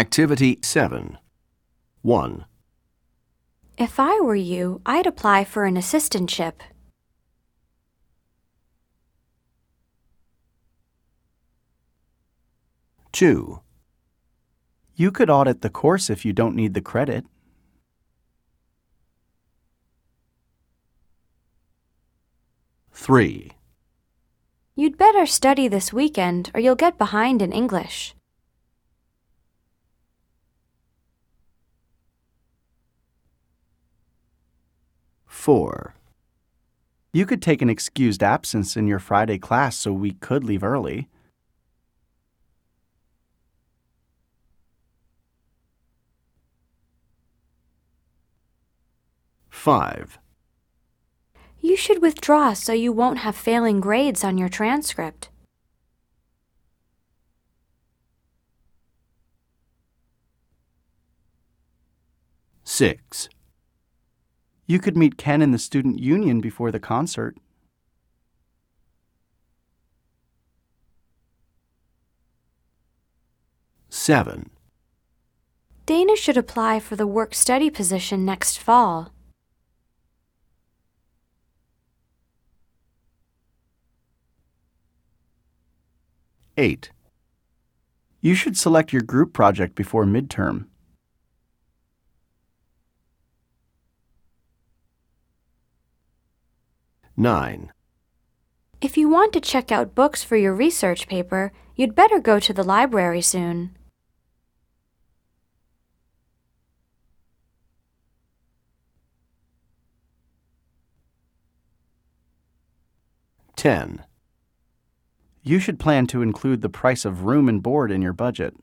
Activity 7. 1. If I were you, I'd apply for an assistantship. Two. You could audit the course if you don't need the credit. Three. You'd better study this weekend or you'll get behind in English. Four. You could take an excused absence in your Friday class so we could leave early. Five. You should withdraw so you won't have failing grades on your transcript. Six. You could meet Ken in the student union before the concert. Seven. Dana should apply for the work study position next fall. Eight. You should select your group project before midterm. Nine. If you want to check out books for your research paper, you'd better go to the library soon. Ten. You should plan to include the price of room and board in your budget.